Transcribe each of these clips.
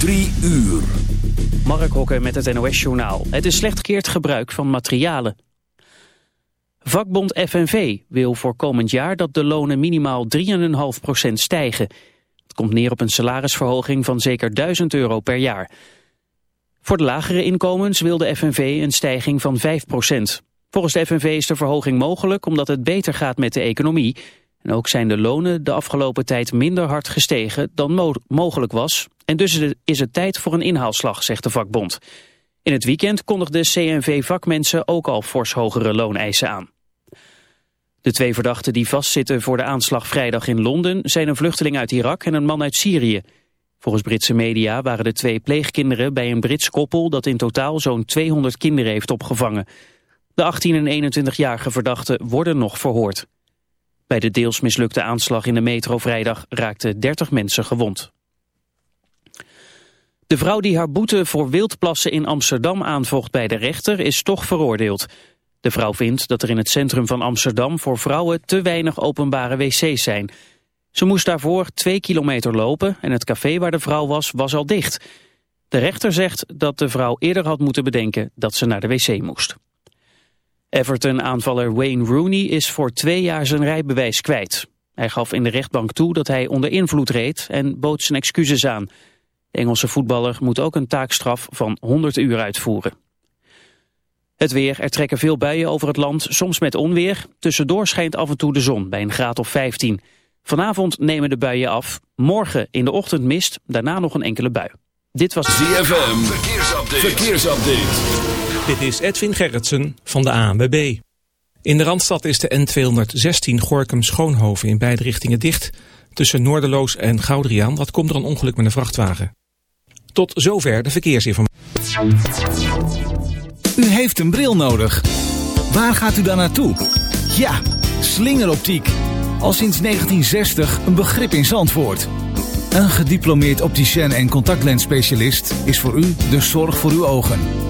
Drie uur. Mark Hokker met het NOS-journaal. Het is slecht gekeerd gebruik van materialen. Vakbond FNV wil voor komend jaar dat de lonen minimaal 3,5% stijgen. Het komt neer op een salarisverhoging van zeker 1000 euro per jaar. Voor de lagere inkomens wil de FNV een stijging van 5%. Volgens de FNV is de verhoging mogelijk omdat het beter gaat met de economie... En ook zijn de lonen de afgelopen tijd minder hard gestegen dan mogelijk was. En dus is het tijd voor een inhaalslag, zegt de vakbond. In het weekend kondigde CNV-vakmensen ook al fors hogere looneisen aan. De twee verdachten die vastzitten voor de aanslag vrijdag in Londen... zijn een vluchteling uit Irak en een man uit Syrië. Volgens Britse media waren de twee pleegkinderen bij een Brits koppel... dat in totaal zo'n 200 kinderen heeft opgevangen. De 18 en 21-jarige verdachten worden nog verhoord. Bij de deels mislukte aanslag in de metro vrijdag raakten 30 mensen gewond. De vrouw die haar boete voor wildplassen in Amsterdam aanvocht bij de rechter is toch veroordeeld. De vrouw vindt dat er in het centrum van Amsterdam voor vrouwen te weinig openbare wc's zijn. Ze moest daarvoor twee kilometer lopen en het café waar de vrouw was, was al dicht. De rechter zegt dat de vrouw eerder had moeten bedenken dat ze naar de wc moest. Everton-aanvaller Wayne Rooney is voor twee jaar zijn rijbewijs kwijt. Hij gaf in de rechtbank toe dat hij onder invloed reed en bood zijn excuses aan. De Engelse voetballer moet ook een taakstraf van 100 uur uitvoeren. Het weer, er trekken veel buien over het land, soms met onweer. Tussendoor schijnt af en toe de zon bij een graad of 15. Vanavond nemen de buien af. Morgen in de ochtend mist, daarna nog een enkele bui. Dit was ZFM, verkeersupdate. verkeersupdate. Dit is Edwin Gerritsen van de ANWB. In de Randstad is de N216 Gorkum-Schoonhoven in beide richtingen dicht. Tussen Noorderloos en Goudriaan, wat komt er een ongeluk met een vrachtwagen. Tot zover de verkeersinformatie. U heeft een bril nodig. Waar gaat u dan naartoe? Ja, slingeroptiek. Al sinds 1960 een begrip in Zandvoort. Een gediplomeerd opticien en contactlensspecialist is voor u de zorg voor uw ogen.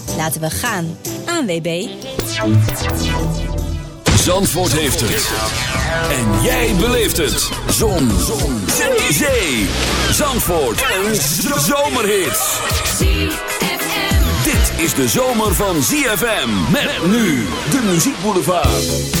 Laten we gaan. ANWB. Zandvoort heeft het. En jij beleeft het. Zon. Zon. Zee. Zandvoort. Een zomerhit. Dit is de zomer van ZFM. Met nu de muziekboulevard. La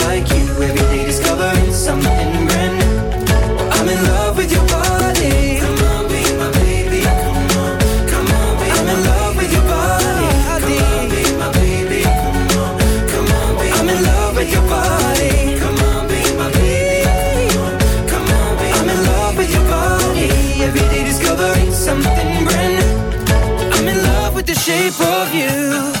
shape of you.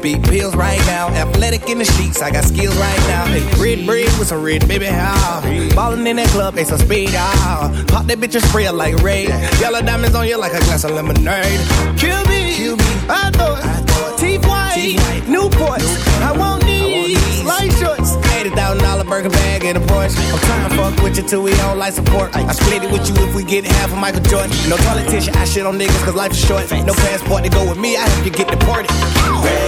Big pills right now. Athletic in the sheets, I got skills right now. Hey, red bread with some red, baby, how? Ballin' in that club, they some speed, ah. Pop that bitch and spray her like raid. Yellow diamonds on you like a glass of lemonade. Kill me, Kill me. I thought. Teeth. white, Newport. I want these, I light shorts. $80,000 burger bag and a Porsche. I'm trying to fuck with you till we don't like support. I split it with you if we get half of Michael Jordan. No politician, I shit on niggas cause life is short. No passport to go with me, I hope you get deported. Hey.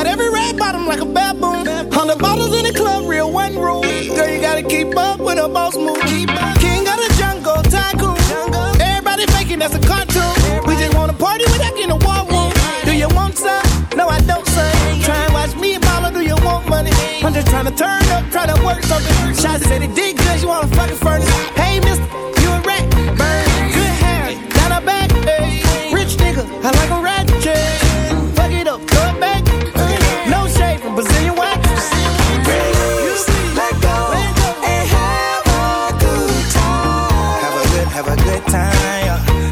Got every red bottom like a baboon. Hundred bottles in the club, real one room. Girl, you gotta keep up with a boss move. King of the jungle, tycoon. Everybody faking, that's a cartoon. We just wanna party without getting a war room. Do you want some? No, I don't, son. Try and watch me and mama, do you want money? I'm just trying to turn up, try to work something. Shots said it did good, you wanna fucking furnace.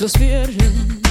los viernes.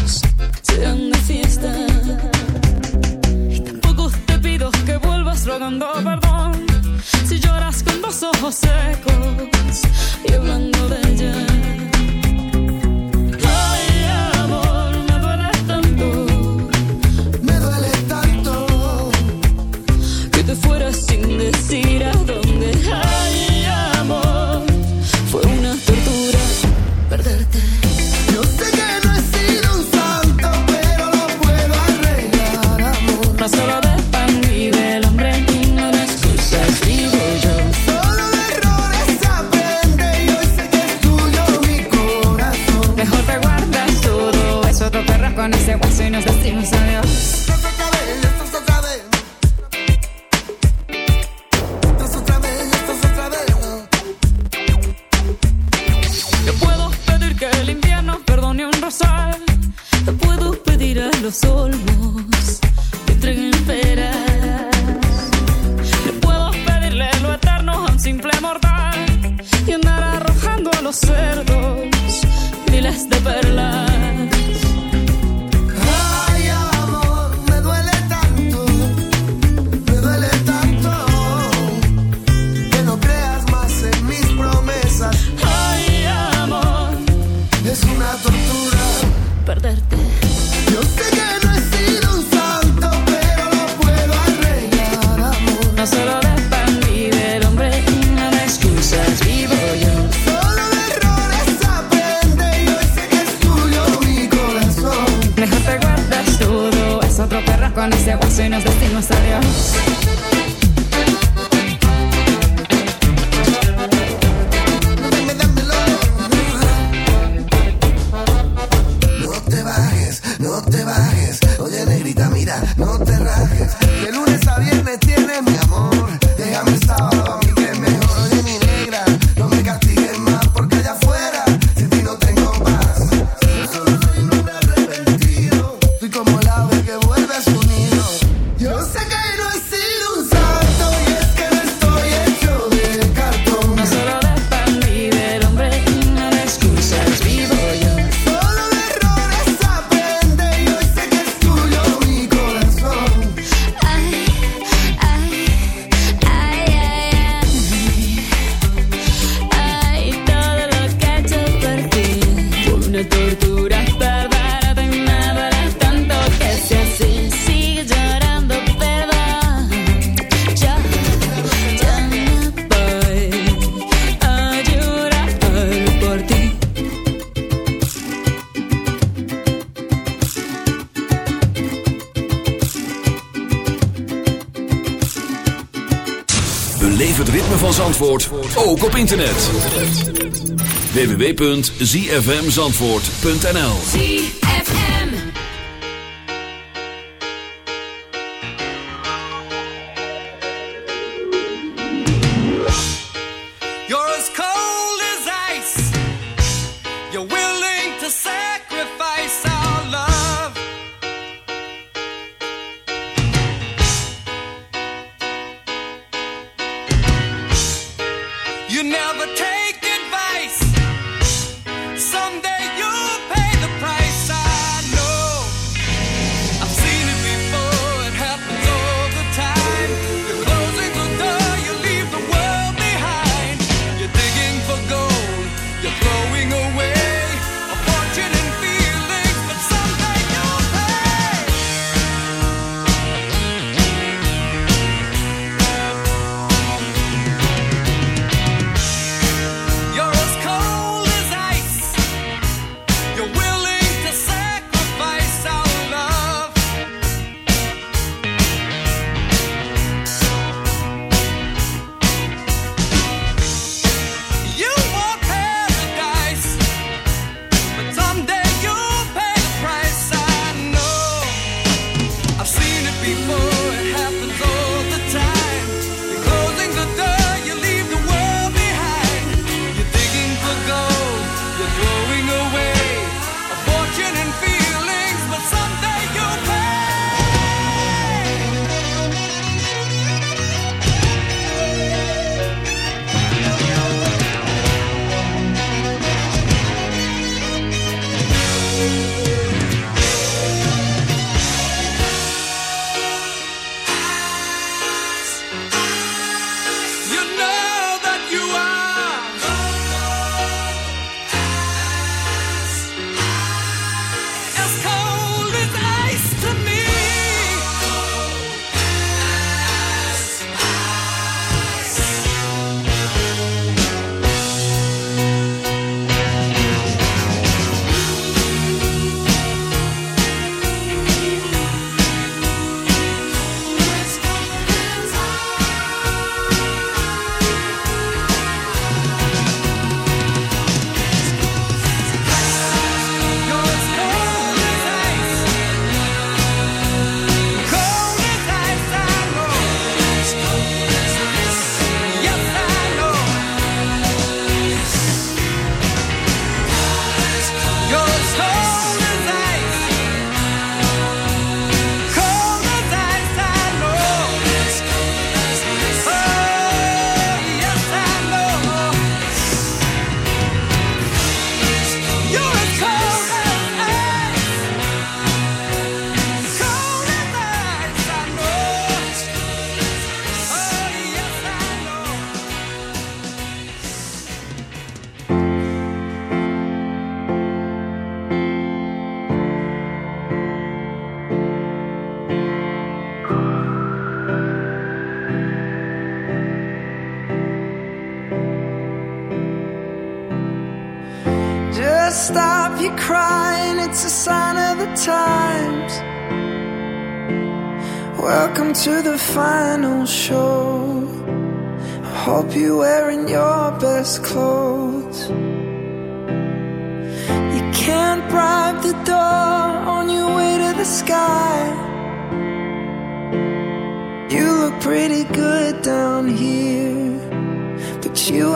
www.zfmzandvoort.nl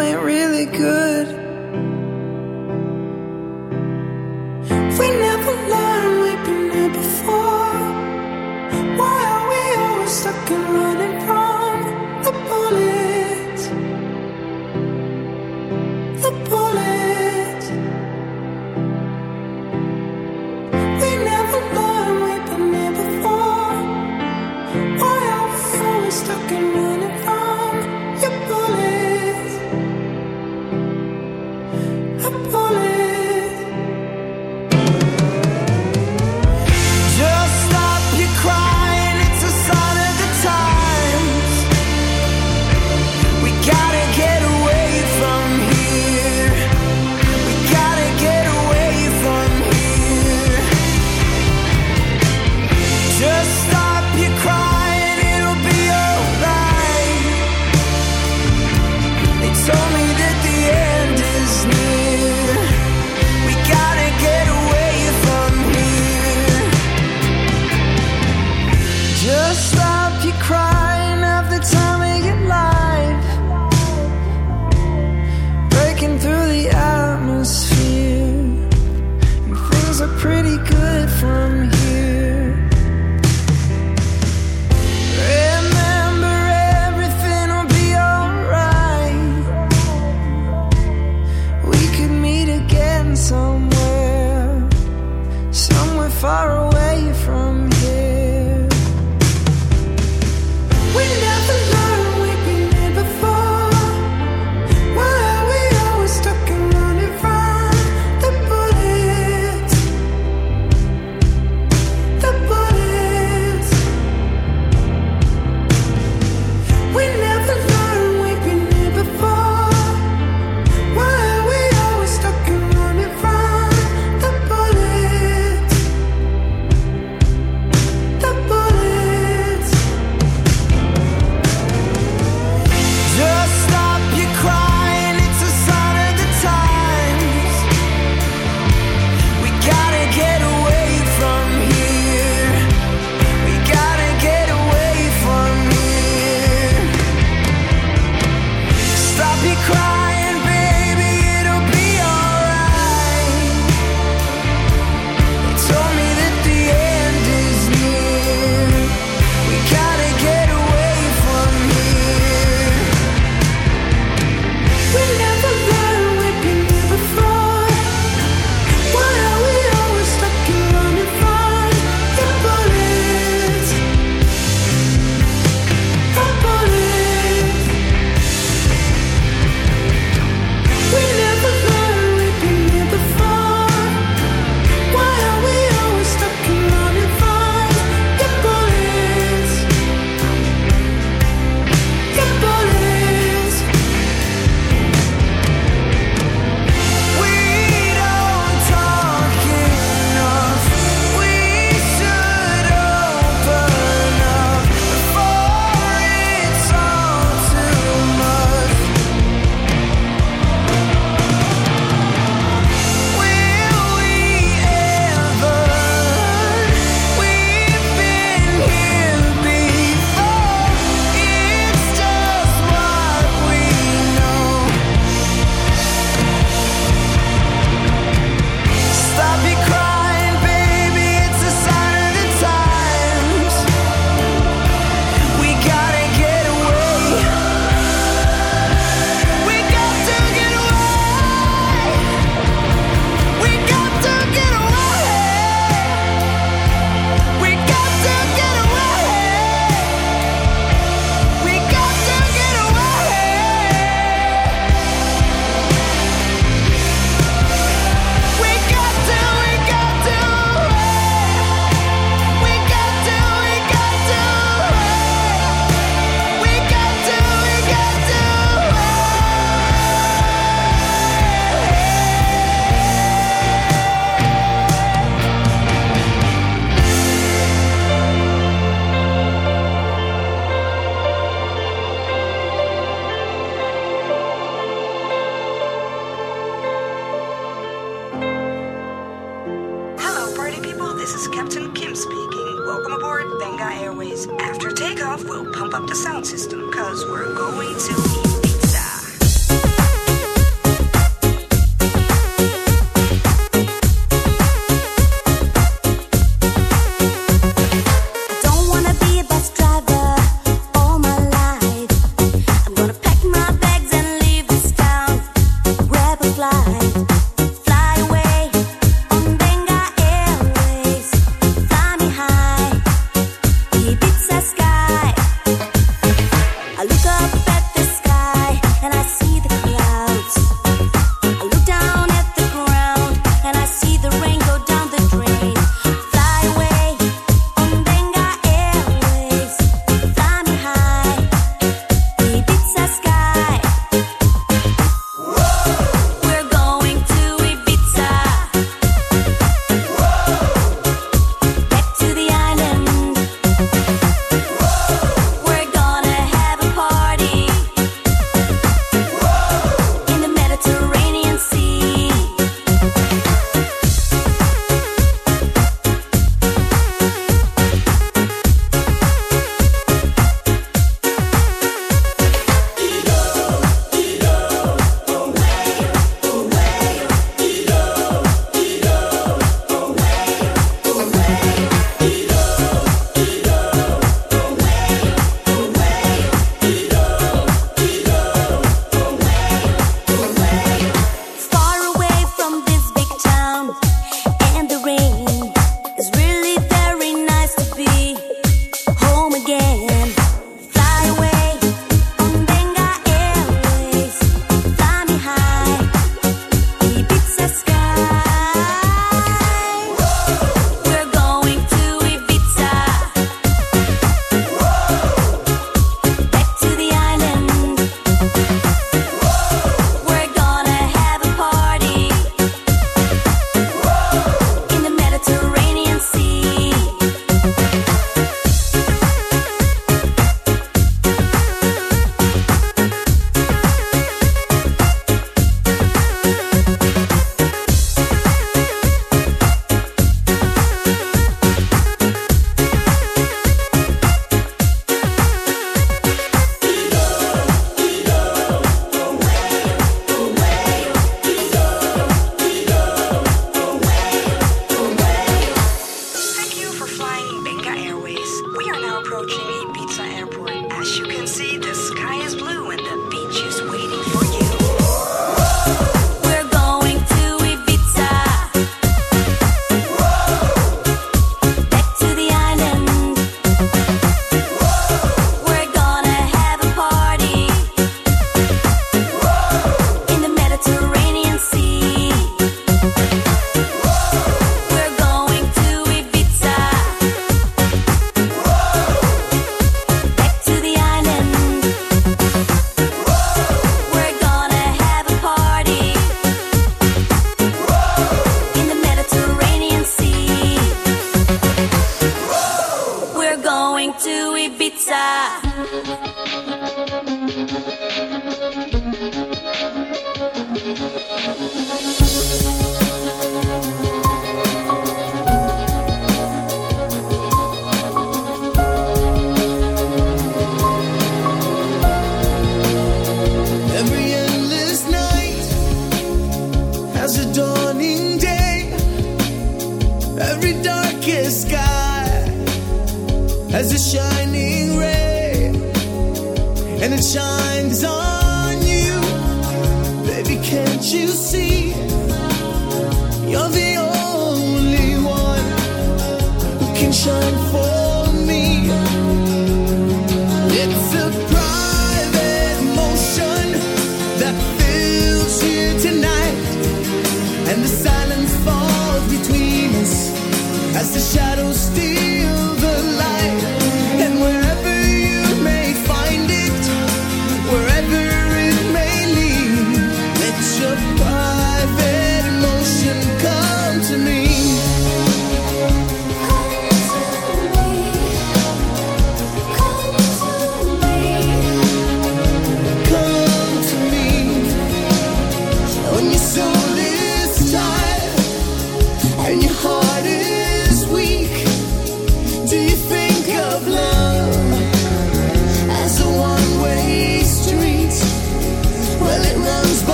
ain't really good.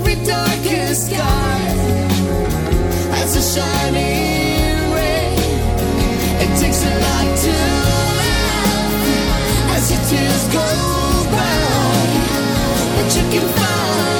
every darkest sky has a shining ray. It takes a lot to laugh as your tears go by, but you can find.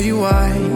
tell you why.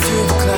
through the clouds.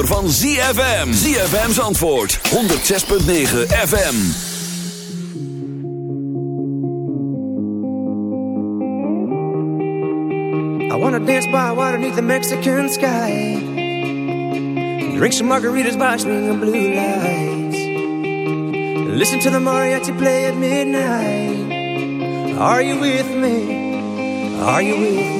zomer van ZFM. ZFM's antwoord. 106.9 FM. I wanna dance by water beneath the Mexican sky. Drink some margaritas by swinging blue lights. Listen to the mariachi play at midnight. Are you with me? Are you with me?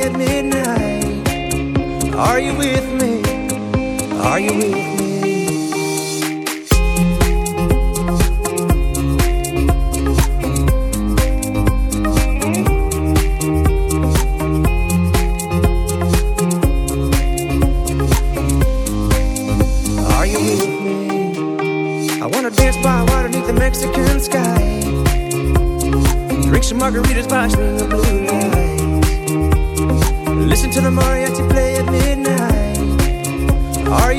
Are you with me? Are you with me? Are you with me? I wanna dance by water beneath the Mexican sky. Drink some margaritas by swinging blue lights. Listen to the mariachi play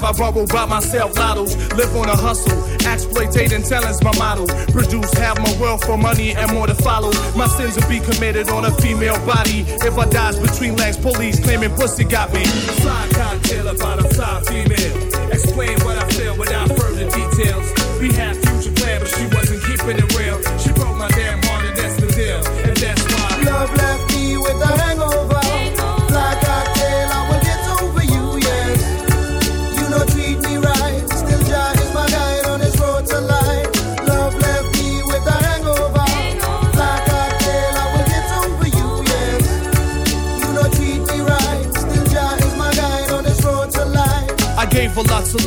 I borrow by myself. Lottos, live on a hustle, exploitating talent's my model. Produce half my wealth for money and more to follow. My sins will be committed on a female body. If I dies between legs, police claiming pussy got me. Fly cocktail about a fly female. Explain what I feel without further details. We had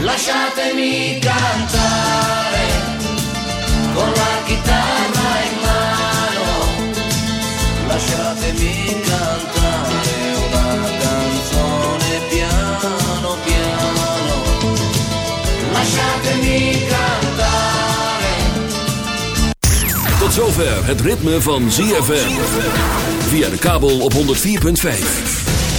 lasciatemi cantare con la chitarra in mano, lasciatemi cantare una canzone piano piano, lasciatemi cantare. Tot zover het ritme van ZFM, via de kabel op 104.5.